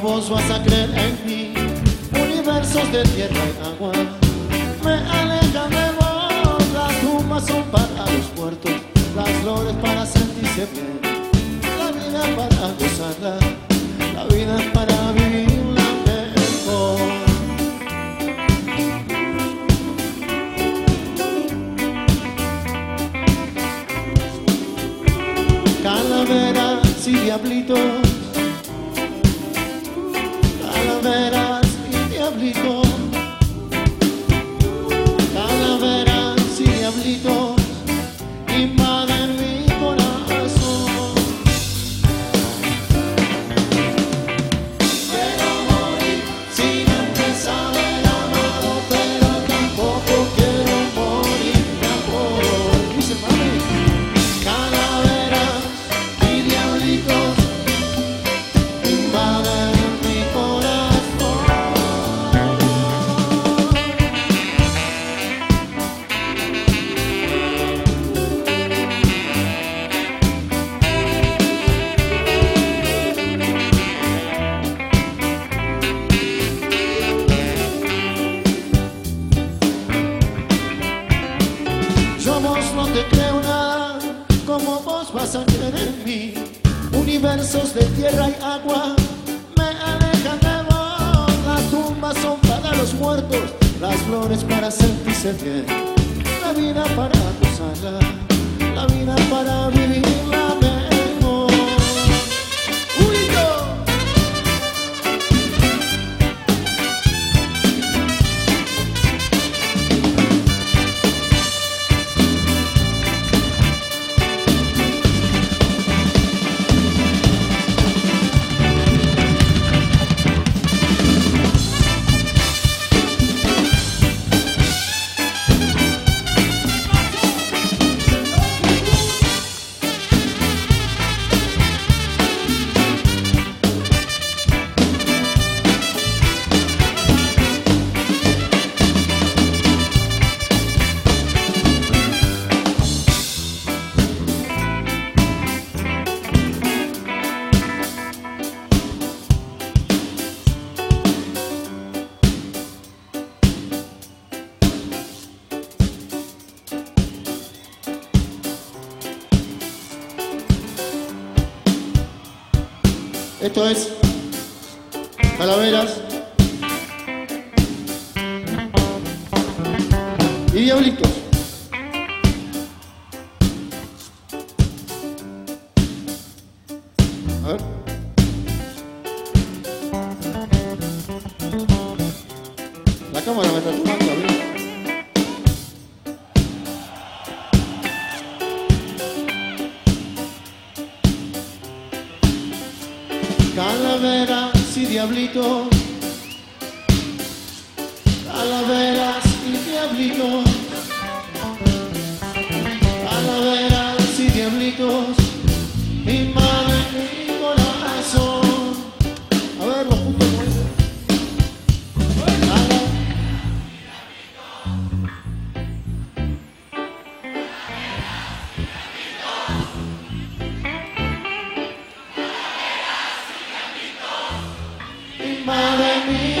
vos vas a creer en mí. Universos de tierra y agua me alejan de vos. Las tumbas son para los muertos, las flores para sentirse bien. La vida para gozarla, la vida es para vivirla mejor. Calavera, y diablito sangre en mí, universos de tierra y agua me alejan de vos. Las tumbas son para los muertos, las flores para sentirse bien, la vida para gozarla, la vida para vivirla. Esto es Calaveras y Diablitos. La cámara me está tomando. Calaveras y diablitos, calaveras y diablitos, calaveras y diablitos, y más smiling at me.